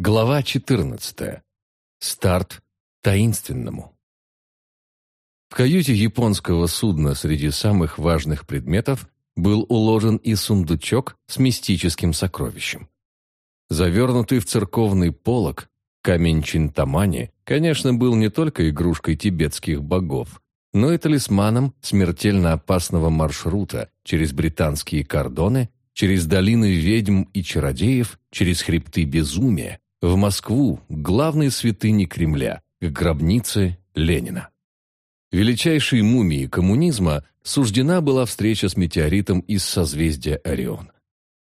Глава 14. Старт таинственному. В каюте японского судна среди самых важных предметов был уложен и сундучок с мистическим сокровищем. Завернутый в церковный полог, камень Чинтамани, конечно, был не только игрушкой тибетских богов, но и талисманом смертельно опасного маршрута через британские кордоны, через долины ведьм и чародеев, через хребты безумия, в Москву, к главной святыне Кремля, к гробнице Ленина. Величайшей мумии коммунизма суждена была встреча с метеоритом из созвездия Орион.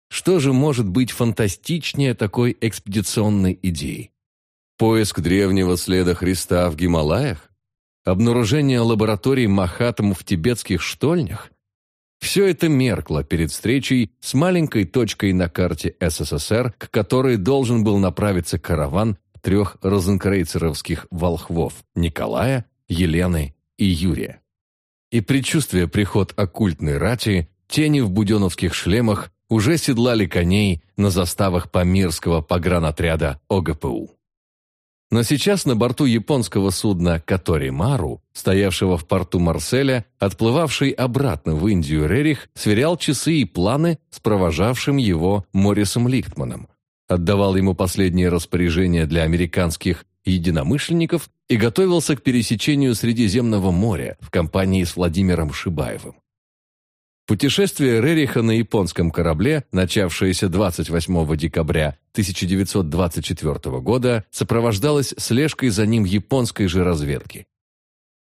Что же может быть фантастичнее такой экспедиционной идеи? Поиск древнего следа Христа в Гималаях? Обнаружение лабораторий Махатам в тибетских штольнях? Все это меркло перед встречей с маленькой точкой на карте СССР, к которой должен был направиться караван трех розенкрейцеровских волхвов – Николая, Елены и Юрия. И предчувствуя приход оккультной рати, тени в буденовских шлемах уже седлали коней на заставах Памирского погранотряда ОГПУ. Но сейчас на борту японского судна «Катори-Мару», стоявшего в порту Марселя, отплывавший обратно в Индию Рерих, сверял часы и планы с провожавшим его Моррисом Лихтманом, отдавал ему последние распоряжения для американских единомышленников и готовился к пересечению Средиземного моря в компании с Владимиром Шибаевым. Путешествие Рериха на японском корабле, начавшееся 28 декабря 1924 года, сопровождалось слежкой за ним японской же разведки.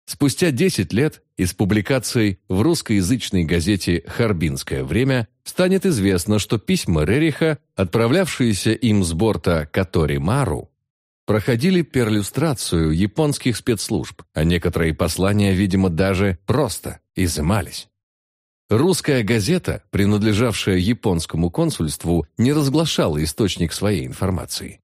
Спустя 10 лет из публикаций в русскоязычной газете «Харбинское время» станет известно, что письма Рериха, отправлявшиеся им с борта Катори Мару, проходили перлюстрацию японских спецслужб, а некоторые послания, видимо, даже просто изымались. Русская газета, принадлежавшая японскому консульству, не разглашала источник своей информации.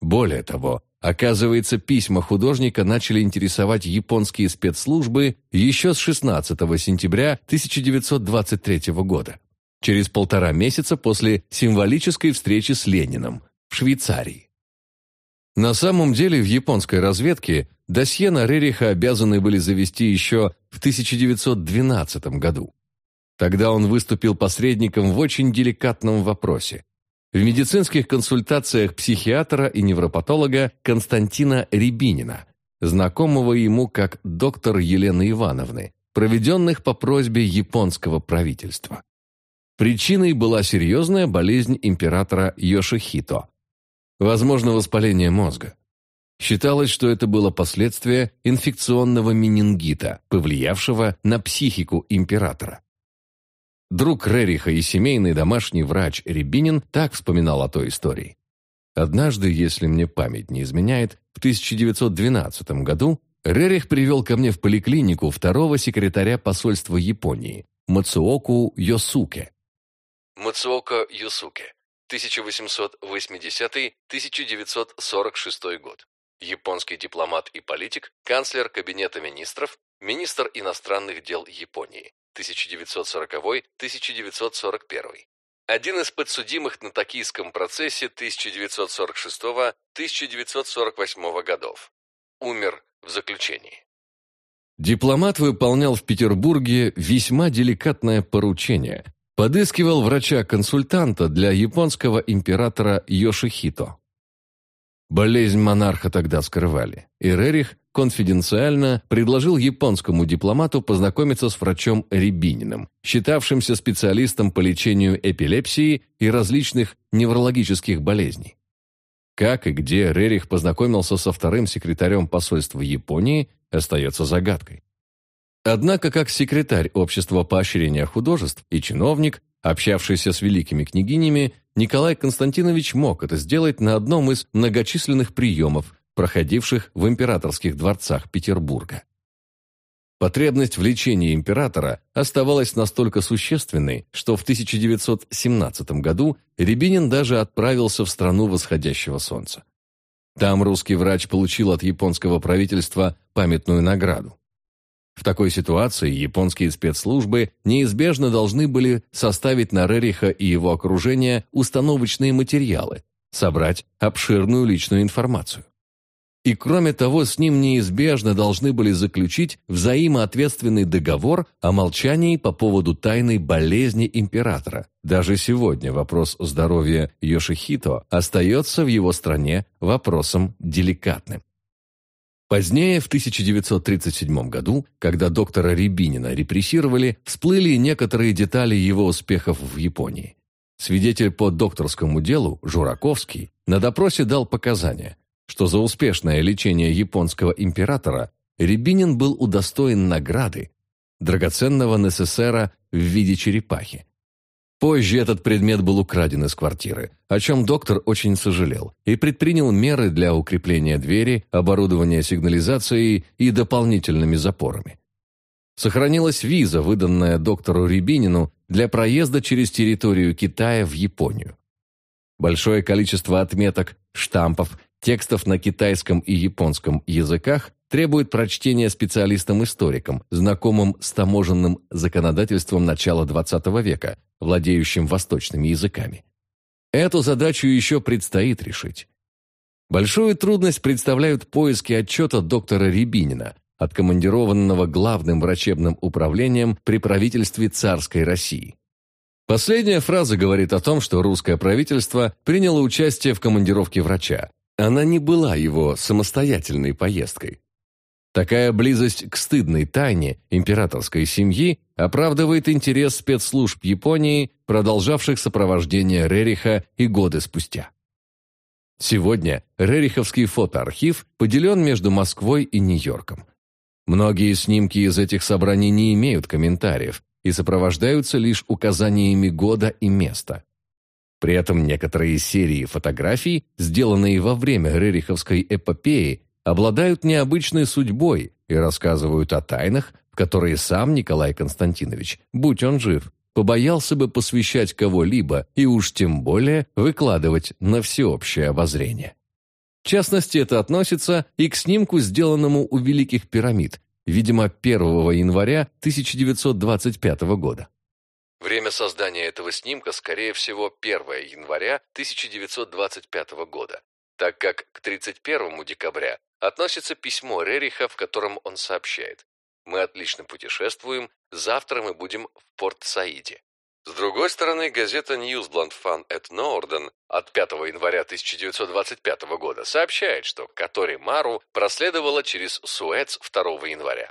Более того, оказывается, письма художника начали интересовать японские спецслужбы еще с 16 сентября 1923 года, через полтора месяца после символической встречи с Лениным в Швейцарии. На самом деле в японской разведке досье на Рериха обязаны были завести еще в 1912 году. Тогда он выступил посредником в очень деликатном вопросе. В медицинских консультациях психиатра и невропатолога Константина Рябинина, знакомого ему как доктор Елены Ивановны, проведенных по просьбе японского правительства. Причиной была серьезная болезнь императора Йошихито. Возможно, воспаление мозга. Считалось, что это было последствие инфекционного менингита, повлиявшего на психику императора. Друг Рериха и семейный домашний врач Рябинин так вспоминал о той истории. Однажды, если мне память не изменяет, в 1912 году Рерих привел ко мне в поликлинику второго секретаря посольства Японии, Мацуоку Йосуке. Мацуока Йосуке, 1880-1946 год. Японский дипломат и политик, канцлер Кабинета министров, министр иностранных дел Японии. 1940-1941. Один из подсудимых на токийском процессе 1946-1948 годов. Умер в заключении. Дипломат выполнял в Петербурге весьма деликатное поручение. Подыскивал врача-консультанта для японского императора Йошихито. Болезнь монарха тогда скрывали, и Рерих конфиденциально предложил японскому дипломату познакомиться с врачом Рябининым, считавшимся специалистом по лечению эпилепсии и различных неврологических болезней. Как и где Рерих познакомился со вторым секретарем посольства Японии, остается загадкой. Однако, как секретарь Общества поощрения художеств и чиновник, общавшийся с великими княгинями, Николай Константинович мог это сделать на одном из многочисленных приемов, проходивших в императорских дворцах Петербурга. Потребность в лечении императора оставалась настолько существенной, что в 1917 году Рябинин даже отправился в страну восходящего солнца. Там русский врач получил от японского правительства памятную награду. В такой ситуации японские спецслужбы неизбежно должны были составить на Рериха и его окружение установочные материалы, собрать обширную личную информацию. И кроме того, с ним неизбежно должны были заключить взаимоответственный договор о молчании по поводу тайной болезни императора. Даже сегодня вопрос здоровья Йошихито остается в его стране вопросом деликатным. Позднее, в 1937 году, когда доктора Рябинина репрессировали, всплыли некоторые детали его успехов в Японии. Свидетель по докторскому делу, Жураковский, на допросе дал показания, что за успешное лечение японского императора Рябинин был удостоен награды, драгоценного НССРа в виде черепахи. Позже этот предмет был украден из квартиры, о чем доктор очень сожалел, и предпринял меры для укрепления двери, оборудования сигнализацией и дополнительными запорами. Сохранилась виза, выданная доктору Рябинину для проезда через территорию Китая в Японию. Большое количество отметок, штампов, текстов на китайском и японском языках требует прочтения специалистам-историкам, знакомым с таможенным законодательством начала XX века, владеющим восточными языками. Эту задачу еще предстоит решить. Большую трудность представляют поиски отчета доктора Рябинина, откомандированного главным врачебным управлением при правительстве царской России. Последняя фраза говорит о том, что русское правительство приняло участие в командировке врача. Она не была его самостоятельной поездкой. Такая близость к стыдной тайне императорской семьи оправдывает интерес спецслужб Японии, продолжавших сопровождение Рериха и годы спустя. Сегодня Рериховский фотоархив поделен между Москвой и Нью-Йорком. Многие снимки из этих собраний не имеют комментариев и сопровождаются лишь указаниями года и места. При этом некоторые серии фотографий, сделанные во время Рериховской эпопеи, обладают необычной судьбой и рассказывают о тайнах, в которые сам Николай Константинович, будь он жив, побоялся бы посвящать кого-либо и уж тем более выкладывать на всеобщее обозрение. В частности, это относится и к снимку, сделанному у Великих пирамид, видимо, 1 января 1925 года. Время создания этого снимка, скорее всего, 1 января 1925 года, так как к 31 декабря относится письмо Рериха, в котором он сообщает «Мы отлично путешествуем, завтра мы будем в Порт-Саиде». С другой стороны, газета Newsblad Fan et Norden от 5 января 1925 года сообщает, что Катори Мару проследовала через Суэц 2 января.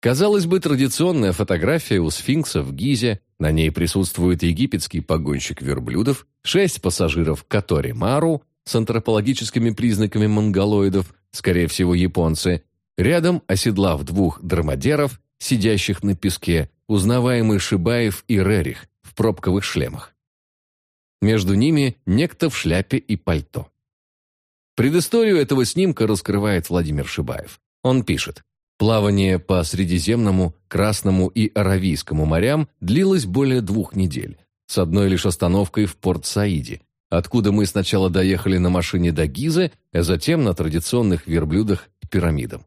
Казалось бы, традиционная фотография у сфинкса в Гизе, на ней присутствует египетский погонщик верблюдов, шесть пассажиров Катори Мару, с антропологическими признаками монголоидов, скорее всего японцы, рядом, оседлав двух драмадеров, сидящих на песке, узнаваемый Шибаев и Рерих в пробковых шлемах. Между ними некто в шляпе и пальто. Предысторию этого снимка раскрывает Владимир Шибаев. Он пишет, «Плавание по Средиземному, Красному и Аравийскому морям длилось более двух недель, с одной лишь остановкой в Порт-Саиде, откуда мы сначала доехали на машине до Гизы, а затем на традиционных верблюдах к пирамидам.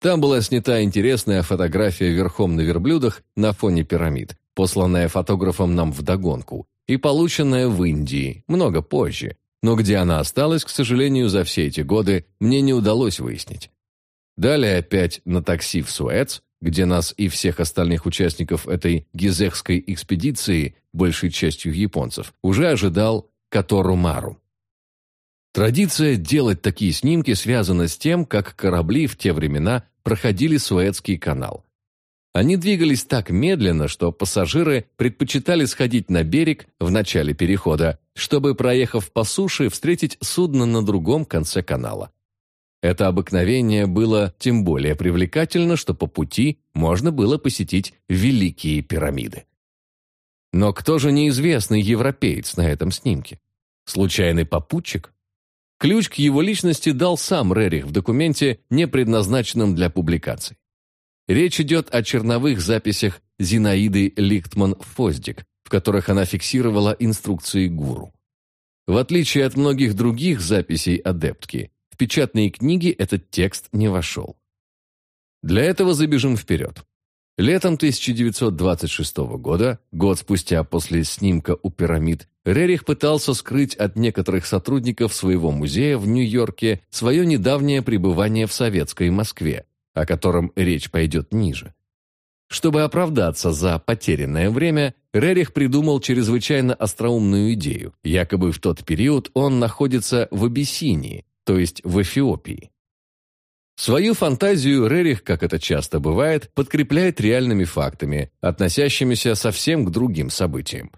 Там была снята интересная фотография верхом на верблюдах на фоне пирамид, посланная фотографом нам вдогонку, и полученная в Индии, много позже, но где она осталась, к сожалению, за все эти годы, мне не удалось выяснить. Далее опять на такси в Суэц, где нас и всех остальных участников этой гизехской экспедиции, большей частью японцев, уже ожидал Котору Мару. Традиция делать такие снимки связана с тем, как корабли в те времена проходили Суэцкий канал. Они двигались так медленно, что пассажиры предпочитали сходить на берег в начале перехода, чтобы, проехав по суше, встретить судно на другом конце канала. Это обыкновение было тем более привлекательно, что по пути можно было посетить Великие пирамиды. Но кто же неизвестный европеец на этом снимке? Случайный попутчик? Ключ к его личности дал сам Рерих в документе, не предназначенном для публикаций. Речь идет о черновых записях Зинаиды Лихтман-Фоздик, в которых она фиксировала инструкции гуру. В отличие от многих других записей адептки, в печатные книги этот текст не вошел. Для этого забежим вперед. Летом 1926 года, год спустя после снимка у пирамид, Рерих пытался скрыть от некоторых сотрудников своего музея в Нью-Йорке свое недавнее пребывание в советской Москве, о котором речь пойдет ниже. Чтобы оправдаться за потерянное время, Рерих придумал чрезвычайно остроумную идею. Якобы в тот период он находится в Абиссинии, то есть в Эфиопии. Свою фантазию Рерих, как это часто бывает, подкрепляет реальными фактами, относящимися совсем к другим событиям.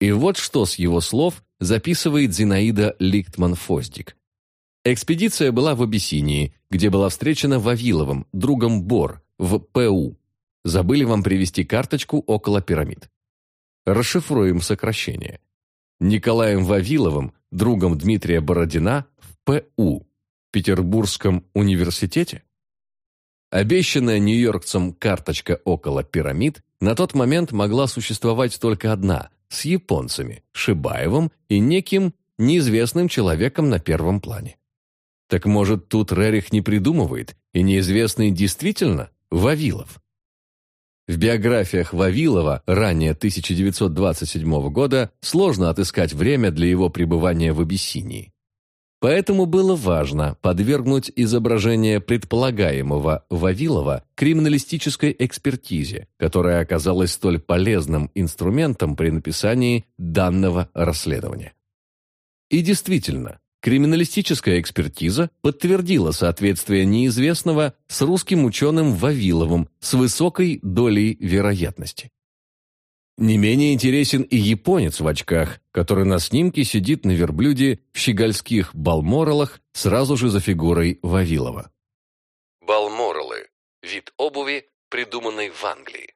И вот что с его слов записывает Зинаида Ликтман-Фоздик. Экспедиция была в Абиссинии, где была встречена Вавиловым, другом Бор, в ПУ. Забыли вам привести карточку около пирамид. Расшифруем сокращение. Николаем Вавиловым, другом Дмитрия Бородина, в ПУ. Петербургском университете? Обещанная нью-йоркцам карточка около пирамид на тот момент могла существовать только одна – с японцами, Шибаевым и неким неизвестным человеком на первом плане. Так может, тут Рерих не придумывает, и неизвестный действительно Вавилов? В биографиях Вавилова ранее 1927 года сложно отыскать время для его пребывания в Абиссинии. Поэтому было важно подвергнуть изображение предполагаемого Вавилова криминалистической экспертизе, которая оказалась столь полезным инструментом при написании данного расследования. И действительно, криминалистическая экспертиза подтвердила соответствие неизвестного с русским ученым Вавиловым с высокой долей вероятности. Не менее интересен и японец в очках, который на снимке сидит на верблюде в щегольских балморалах сразу же за фигурой Вавилова. Балморалы – вид обуви, придуманный в Англии.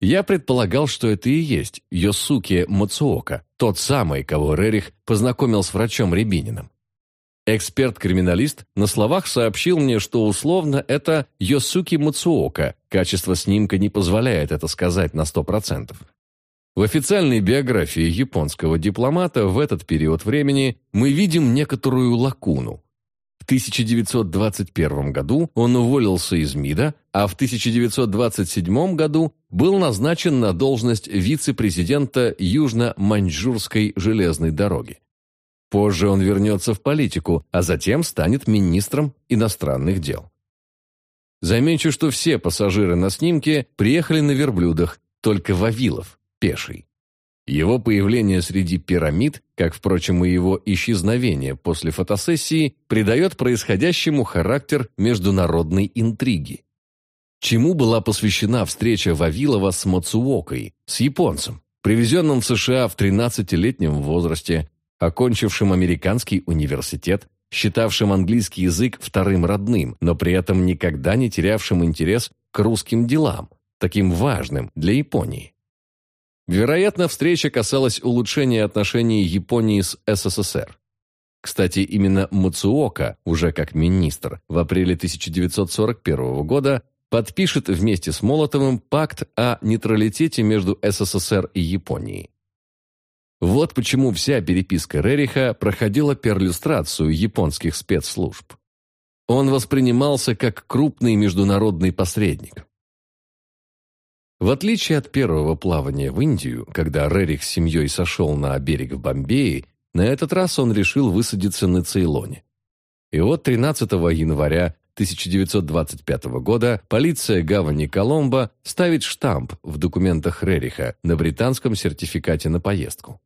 Я предполагал, что это и есть Йосуке Мацуока, тот самый, кого Рерих познакомил с врачом Рябининым. Эксперт-криминалист на словах сообщил мне, что условно это Йосуки Мацуока, качество снимка не позволяет это сказать на 100%. В официальной биографии японского дипломата в этот период времени мы видим некоторую лакуну. В 1921 году он уволился из МИДа, а в 1927 году был назначен на должность вице-президента Южно-Маньчжурской железной дороги. Позже он вернется в политику, а затем станет министром иностранных дел. Замечу, что все пассажиры на снимке приехали на верблюдах, только Вавилов, пеший. Его появление среди пирамид, как, впрочем, и его исчезновение после фотосессии, придает происходящему характер международной интриги. Чему была посвящена встреча Вавилова с Мацуокой, с японцем, привезенным в США в 13-летнем возрасте, окончившим американский университет, считавшим английский язык вторым родным, но при этом никогда не терявшим интерес к русским делам, таким важным для Японии. Вероятно, встреча касалась улучшения отношений Японии с СССР. Кстати, именно Мацуока, уже как министр, в апреле 1941 года подпишет вместе с Молотовым пакт о нейтралитете между СССР и Японией. Вот почему вся переписка Рериха проходила перлюстрацию японских спецслужб. Он воспринимался как крупный международный посредник. В отличие от первого плавания в Индию, когда Рерих с семьей сошел на берег в Бомбее, на этот раз он решил высадиться на Цейлоне. И вот 13 января 1925 года полиция гавани Коломбо ставит штамп в документах Рериха на британском сертификате на поездку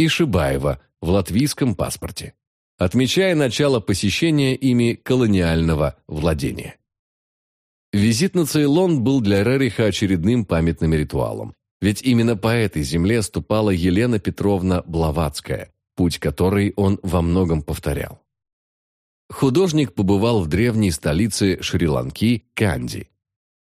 и Шибаева в латвийском паспорте, отмечая начало посещения ими колониального владения. Визит на Цейлон был для Рериха очередным памятным ритуалом, ведь именно по этой земле ступала Елена Петровна Блаватская, путь которой он во многом повторял. Художник побывал в древней столице Шри-Ланки Канди.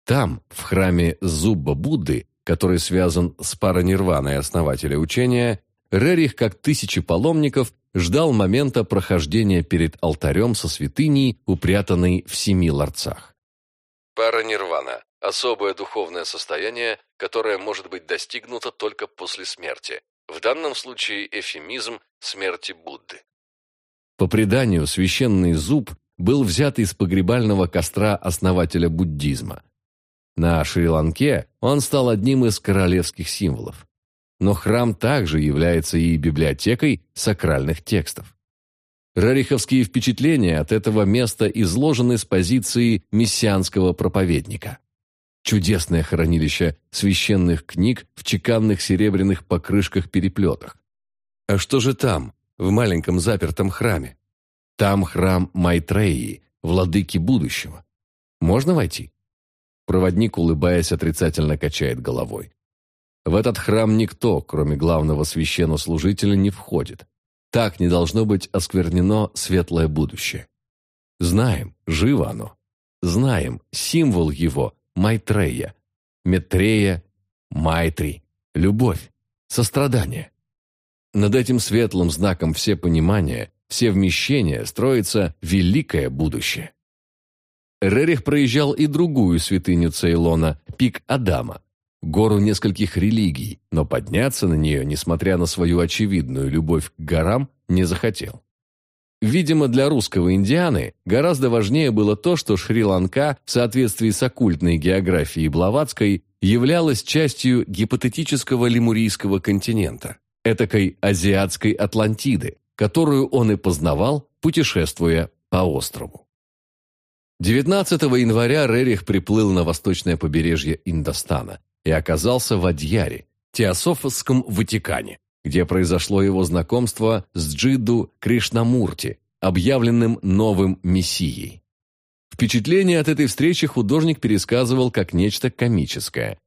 Там, в храме Зубба Будды, который связан с паранирваной основателя учения, Рерих, как тысячи паломников, ждал момента прохождения перед алтарем со святыней, упрятанной в семи ларцах. Паранирвана – особое духовное состояние, которое может быть достигнуто только после смерти. В данном случае эфемизм смерти Будды. По преданию, священный зуб был взят из погребального костра основателя буддизма. На Шри-Ланке он стал одним из королевских символов. Но храм также является и библиотекой сакральных текстов. Рариховские впечатления от этого места изложены с позиции мессианского проповедника. Чудесное хранилище священных книг в чеканных серебряных покрышках-переплетах. А что же там, в маленьком запертом храме? Там храм Майтреи, владыки будущего. Можно войти? Проводник, улыбаясь, отрицательно качает головой. В этот храм никто, кроме главного священнослужителя, не входит. Так не должно быть осквернено светлое будущее. Знаем, живо оно. Знаем, символ его – Майтрея, Метрея, Майтри, любовь, сострадание. Над этим светлым знаком все понимания, все вмещения строится великое будущее. Рерих проезжал и другую святыню Цейлона – пик Адама, гору нескольких религий, но подняться на нее, несмотря на свою очевидную любовь к горам, не захотел. Видимо, для русского Индианы гораздо важнее было то, что Шри-Ланка в соответствии с оккультной географией Блаватской являлась частью гипотетического лемурийского континента, этакой азиатской Атлантиды, которую он и познавал, путешествуя по острову. 19 января Рерих приплыл на восточное побережье Индостана и оказался в Адьяре, Теософском Ватикане, где произошло его знакомство с Джиду Кришнамурти, объявленным новым мессией. Впечатление от этой встречи художник пересказывал как нечто комическое.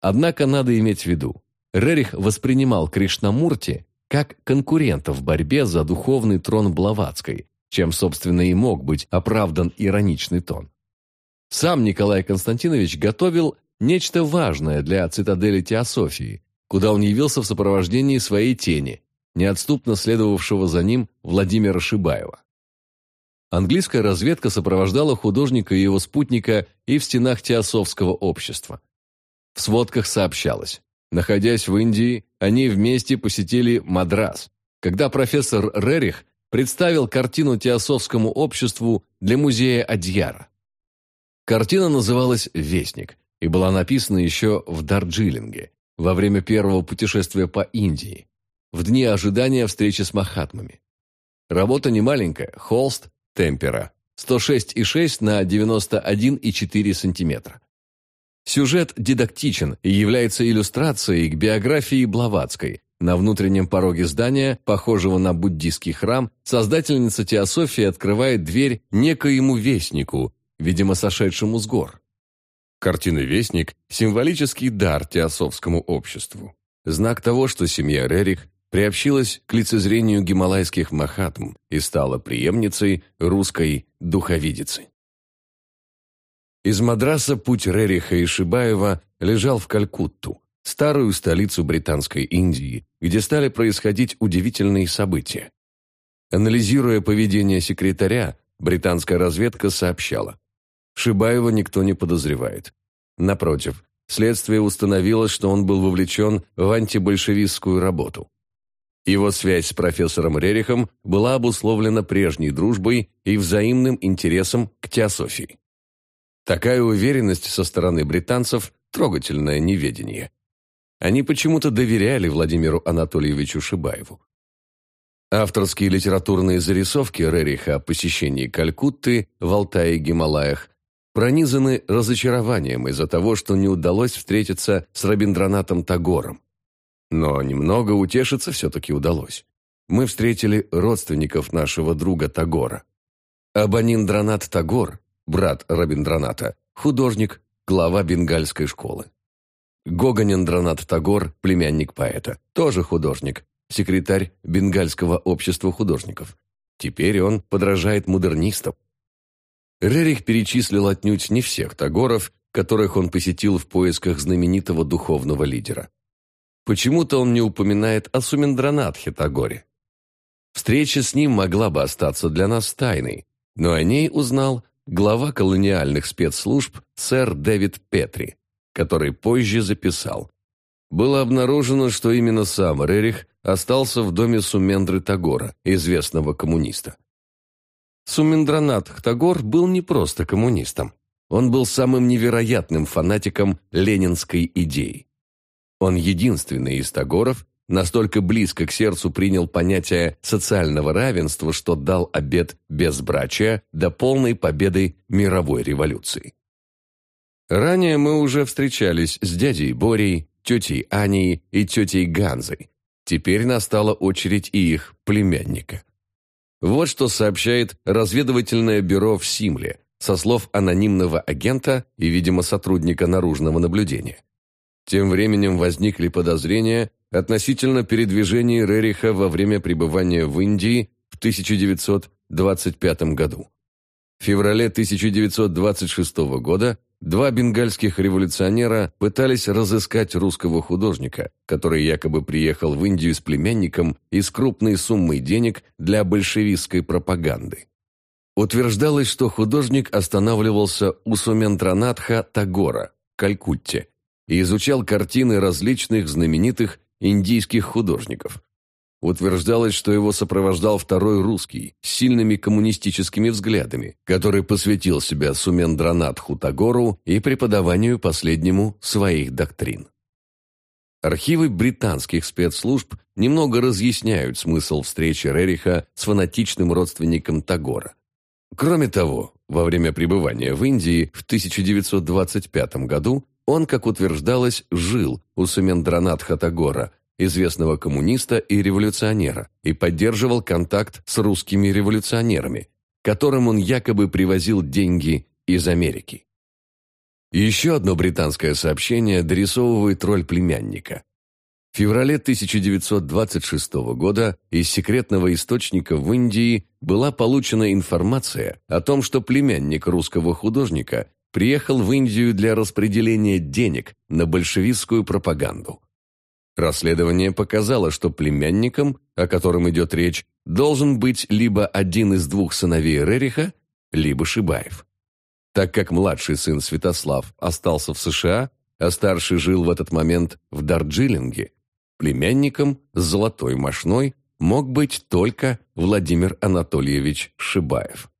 Однако надо иметь в виду, Рерих воспринимал Кришнамурти как конкурента в борьбе за духовный трон Блаватской, чем, собственно, и мог быть оправдан ироничный тон. Сам Николай Константинович готовил нечто важное для цитадели Теософии, куда он явился в сопровождении своей тени, неотступно следовавшего за ним Владимира Шибаева. Английская разведка сопровождала художника и его спутника и в стенах Теософского общества. В сводках сообщалось, находясь в Индии, они вместе посетили Мадрас, когда профессор Рерих представил картину Теософскому обществу для музея Адьяра. Картина называлась «Вестник» и была написана еще в Дарджилинге, во время первого путешествия по Индии, в дни ожидания встречи с Махатмами. Работа немаленькая, холст, темпера, 106,6 на 91,4 сантиметра. Сюжет дидактичен и является иллюстрацией к биографии Блаватской, на внутреннем пороге здания, похожего на буддийский храм, создательница теософии открывает дверь некоему вестнику, видимо, сошедшему с гор. Картина «Вестник» – символический дар теософскому обществу. Знак того, что семья Рерих приобщилась к лицезрению гималайских махатм и стала преемницей русской духовидицы. Из Мадраса путь Рериха и Шибаева лежал в Калькутту, старую столицу Британской Индии, где стали происходить удивительные события. Анализируя поведение секретаря, британская разведка сообщала, Шибаева никто не подозревает. Напротив, следствие установило, что он был вовлечен в антибольшевистскую работу. Его связь с профессором Рерихом была обусловлена прежней дружбой и взаимным интересом к теософии. Такая уверенность со стороны британцев – трогательное неведение. Они почему-то доверяли Владимиру Анатольевичу Шибаеву. Авторские литературные зарисовки Рериха о посещении Калькутты в Алтае и Гималаях пронизаны разочарованием из-за того, что не удалось встретиться с Рабиндранатом Тагором. Но немного утешиться все-таки удалось. Мы встретили родственников нашего друга Тагора. Абаниндранат Тагор, брат Рабиндраната, художник, глава бенгальской школы. Гоганендранат Тагор, племянник поэта, тоже художник, секретарь Бенгальского общества художников. Теперь он подражает модернистам. Рерих перечислил отнюдь не всех Тагоров, которых он посетил в поисках знаменитого духовного лидера. Почему-то он не упоминает о Сумендранатхе Тагоре. Встреча с ним могла бы остаться для нас тайной, но о ней узнал глава колониальных спецслужб сэр Дэвид Петри который позже записал. Было обнаружено, что именно сам Рерих остался в доме Сумендры Тагора, известного коммуниста. Сумендранат Тагор был не просто коммунистом. он был самым невероятным фанатиком ленинской идеи. Он единственный из Тагоров настолько близко к сердцу принял понятие социального равенства, что дал обет безбрачия до полной победы мировой революции. Ранее мы уже встречались с дядей Борей, тетей Аней и тетей Ганзой. Теперь настала очередь и их племянника. Вот что сообщает разведывательное бюро в Симле со слов анонимного агента и, видимо, сотрудника наружного наблюдения. Тем временем возникли подозрения относительно передвижений Рериха во время пребывания в Индии в 1925 году. В феврале 1926 года два бенгальских революционера пытались разыскать русского художника, который якобы приехал в Индию с племянником и с крупной суммой денег для большевистской пропаганды. Утверждалось, что художник останавливался у Сументранатха Тагора, Калькутте, и изучал картины различных знаменитых индийских художников. Утверждалось, что его сопровождал второй русский с сильными коммунистическими взглядами, который посвятил себя Сумендранатху Тагору и преподаванию последнему своих доктрин. Архивы британских спецслужб немного разъясняют смысл встречи Рериха с фанатичным родственником Тагора. Кроме того, во время пребывания в Индии в 1925 году он, как утверждалось, жил у Сумендранатха Тагора, известного коммуниста и революционера, и поддерживал контакт с русскими революционерами, которым он якобы привозил деньги из Америки. Еще одно британское сообщение дорисовывает роль племянника. В феврале 1926 года из секретного источника в Индии была получена информация о том, что племянник русского художника приехал в Индию для распределения денег на большевистскую пропаганду. Расследование показало, что племянником, о котором идет речь, должен быть либо один из двух сыновей Рериха, либо Шибаев. Так как младший сын Святослав остался в США, а старший жил в этот момент в Дарджилинге, племянником с золотой мошной мог быть только Владимир Анатольевич Шибаев.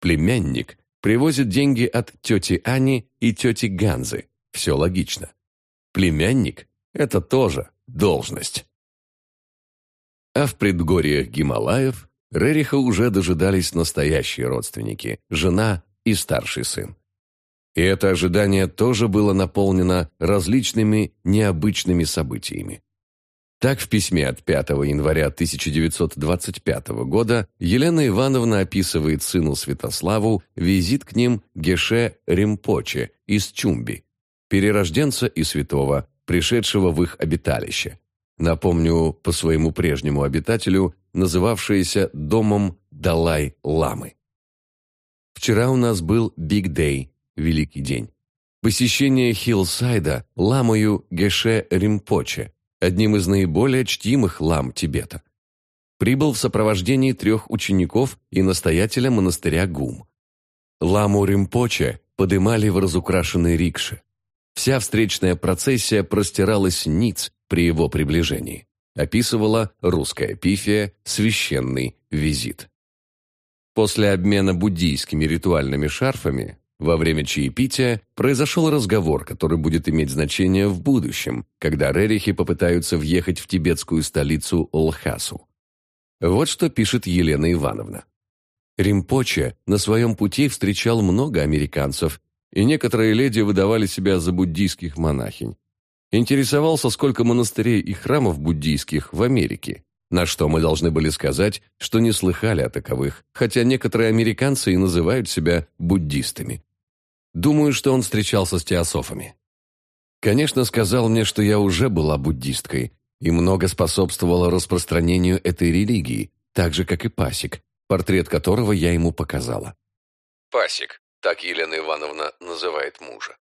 Племянник привозит деньги от тети Ани и тети Ганзы. Все логично. Племянник – это тоже должность. А в предгорьях Гималаев Рериха уже дожидались настоящие родственники – жена и старший сын. И это ожидание тоже было наполнено различными необычными событиями. Так, в письме от 5 января 1925 года Елена Ивановна описывает сыну Святославу визит к ним Геше Римпоче из Чумби, перерожденца и святого, пришедшего в их обиталище. Напомню, по своему прежнему обитателю, называвшееся домом Далай-Ламы. Вчера у нас был Big Day, Великий день. Посещение Хиллсайда ламою Геше Римпоче, одним из наиболее чтимых лам Тибета. Прибыл в сопровождении трех учеников и настоятеля монастыря Гум. Ламу Римпоче подымали в разукрашенной рикше. Вся встречная процессия простиралась ниц при его приближении. Описывала русская пифия «Священный визит». После обмена буддийскими ритуальными шарфами во время чаепития произошел разговор, который будет иметь значение в будущем, когда рерихи попытаются въехать в тибетскую столицу Лхасу. Вот что пишет Елена Ивановна. Римпоче на своем пути встречал много американцев, и некоторые леди выдавали себя за буддийских монахинь. Интересовался, сколько монастырей и храмов буддийских в Америке, на что мы должны были сказать, что не слыхали о таковых, хотя некоторые американцы и называют себя буддистами. Думаю, что он встречался с теософами. Конечно, сказал мне, что я уже была буддисткой и много способствовала распространению этой религии, так же, как и Пасик, портрет которого я ему показала. Пасик, так Елена Ивановна называет мужа.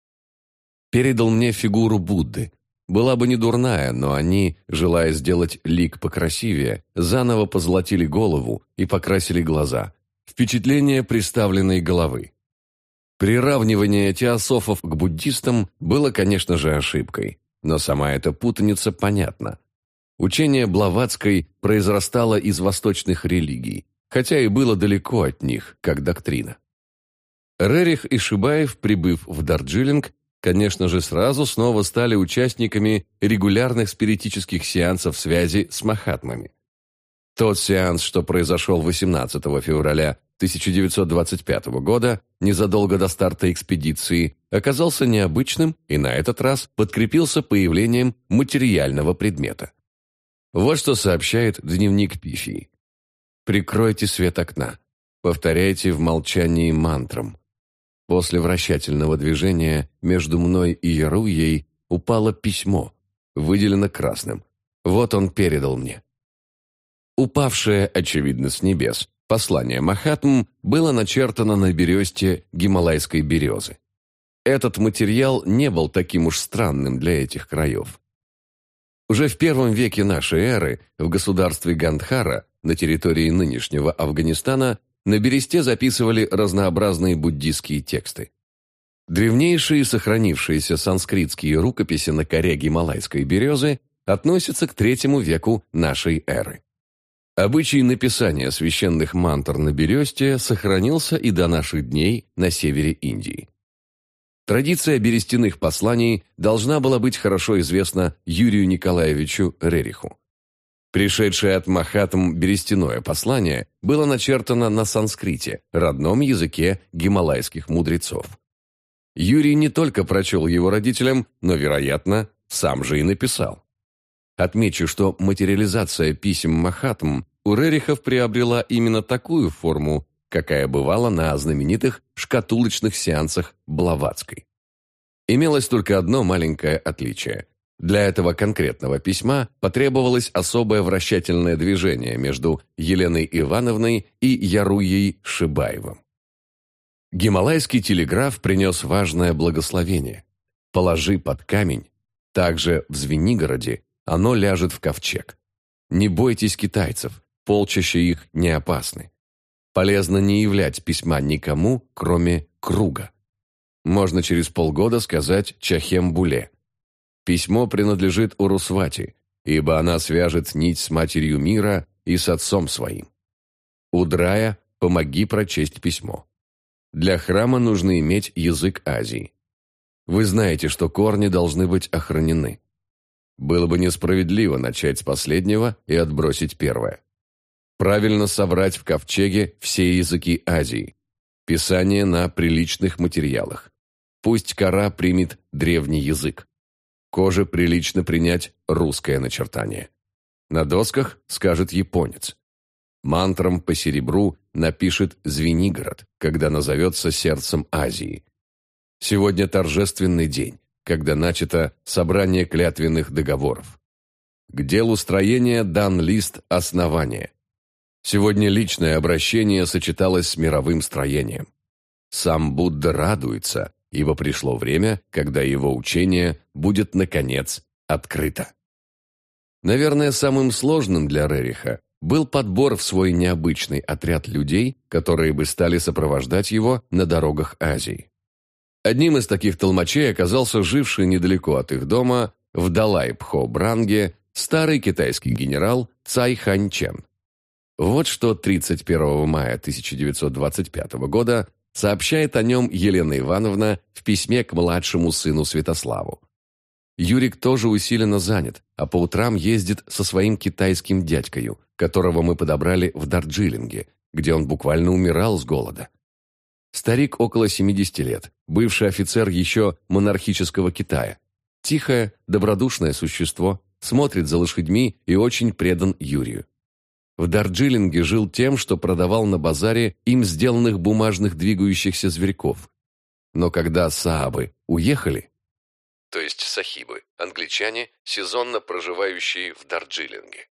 Передал мне фигуру Будды. Была бы не дурная, но они, желая сделать лик покрасивее, заново позолотили голову и покрасили глаза. Впечатление приставленной головы. Приравнивание теософов к буддистам было, конечно же, ошибкой, но сама эта путаница понятна. Учение Блаватской произрастало из восточных религий, хотя и было далеко от них, как доктрина. Рерих и Шибаев, прибыв в Дарджилинг, конечно же, сразу снова стали участниками регулярных спиритических сеансов связи с Махатмами. Тот сеанс, что произошел 18 февраля 1925 года, незадолго до старта экспедиции, оказался необычным и на этот раз подкрепился появлением материального предмета. Вот что сообщает дневник Пифии. «Прикройте свет окна. Повторяйте в молчании мантрам. После вращательного движения между мной и Яруей упало письмо, выделено красным. Вот он передал мне. Упавшее, очевидно, с небес, послание Махатм было начертано на бересте гималайской березы. Этот материал не был таким уж странным для этих краев. Уже в первом веке нашей эры в государстве Гандхара на территории нынешнего Афганистана на бересте записывали разнообразные буддийские тексты. Древнейшие сохранившиеся санскритские рукописи на коре гималайской березы относятся к третьему веку нашей эры. Обычай написания священных мантр на бересте сохранился и до наших дней на севере Индии. Традиция берестяных посланий должна была быть хорошо известна Юрию Николаевичу Рериху. Пришедшее от Махатм берестяное послание было начертано на санскрите, родном языке гималайских мудрецов. Юрий не только прочел его родителям, но, вероятно, сам же и написал. Отмечу, что материализация писем Махатм у Рерихов приобрела именно такую форму, какая бывала на знаменитых шкатулочных сеансах Блаватской. Имелось только одно маленькое отличие. Для этого конкретного письма потребовалось особое вращательное движение между Еленой Ивановной и Яруей Шибаевым. Гималайский телеграф принес важное благословение. Положи под камень, также в Звенигороде оно ляжет в ковчег. Не бойтесь китайцев, полчища их не опасны. Полезно не являть письма никому, кроме круга. Можно через полгода сказать Чахем-Буле – Письмо принадлежит Урусвати, ибо она свяжет нить с матерью мира и с отцом своим. Удрая, помоги прочесть письмо. Для храма нужно иметь язык Азии. Вы знаете, что корни должны быть охранены. Было бы несправедливо начать с последнего и отбросить первое. Правильно собрать в ковчеге все языки Азии. Писание на приличных материалах. Пусть кора примет древний язык. Коже прилично принять русское начертание. На досках скажет японец. Мантром по серебру напишет Звенигород, когда назовется сердцем Азии. Сегодня торжественный день, когда начато собрание клятвенных договоров. К делу строения дан лист основания. Сегодня личное обращение сочеталось с мировым строением. Сам Будда радуется, ибо пришло время, когда его учение будет, наконец, открыто. Наверное, самым сложным для Рериха был подбор в свой необычный отряд людей, которые бы стали сопровождать его на дорогах Азии. Одним из таких толмачей оказался живший недалеко от их дома в Далай-Пхо-Бранге старый китайский генерал Цай Ханьчен. Вот что 31 мая 1925 года сообщает о нем Елена Ивановна в письме к младшему сыну Святославу. Юрик тоже усиленно занят, а по утрам ездит со своим китайским дядькою, которого мы подобрали в Дарджилинге, где он буквально умирал с голода. Старик около 70 лет, бывший офицер еще монархического Китая. Тихое, добродушное существо, смотрит за лошадьми и очень предан Юрию. В Дарджилинге жил тем, что продавал на базаре им сделанных бумажных двигающихся зверьков. Но когда Саабы уехали, то есть сахибы, англичане, сезонно проживающие в Дарджилинге.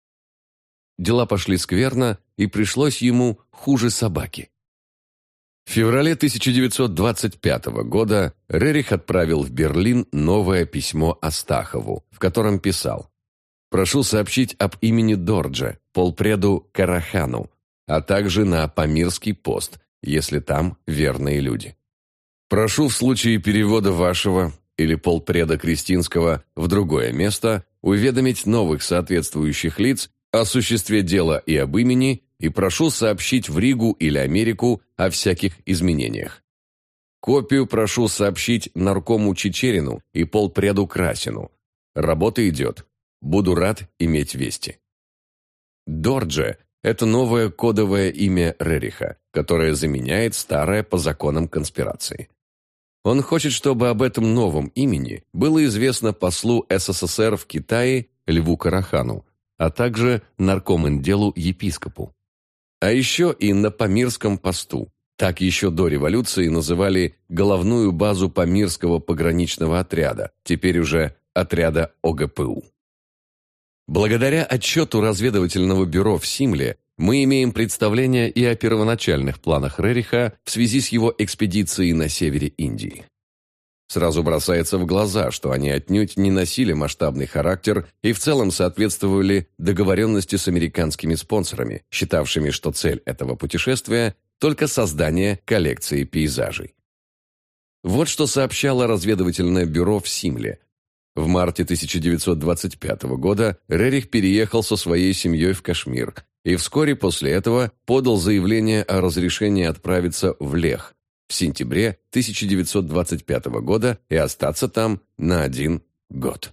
Дела пошли скверно, и пришлось ему хуже собаки. В феврале 1925 года Рерих отправил в Берлин новое письмо Астахову, в котором писал Прошу сообщить об имени Дорджа, полпреду Карахану, а также на Памирский пост, если там верные люди. Прошу в случае перевода вашего или полпреда Кристинского в другое место уведомить новых соответствующих лиц о существе дела и об имени и прошу сообщить в Ригу или Америку о всяких изменениях. Копию прошу сообщить наркому Чечерину и полпреду Красину. Работа идет. Буду рад иметь вести. Дордже – это новое кодовое имя Рериха, которое заменяет старое по законам конспирации. Он хочет, чтобы об этом новом имени было известно послу СССР в Китае Льву Карахану, а также наркоменделу епископу. А еще и на Памирском посту. Так еще до революции называли головную базу Памирского пограничного отряда, теперь уже отряда ОГПУ. Благодаря отчету разведывательного бюро в Симле мы имеем представление и о первоначальных планах Рериха в связи с его экспедицией на севере Индии. Сразу бросается в глаза, что они отнюдь не носили масштабный характер и в целом соответствовали договоренности с американскими спонсорами, считавшими, что цель этого путешествия – только создание коллекции пейзажей. Вот что сообщало разведывательное бюро в Симле, в марте 1925 года Рерих переехал со своей семьей в Кашмир и вскоре после этого подал заявление о разрешении отправиться в Лех в сентябре 1925 года и остаться там на один год.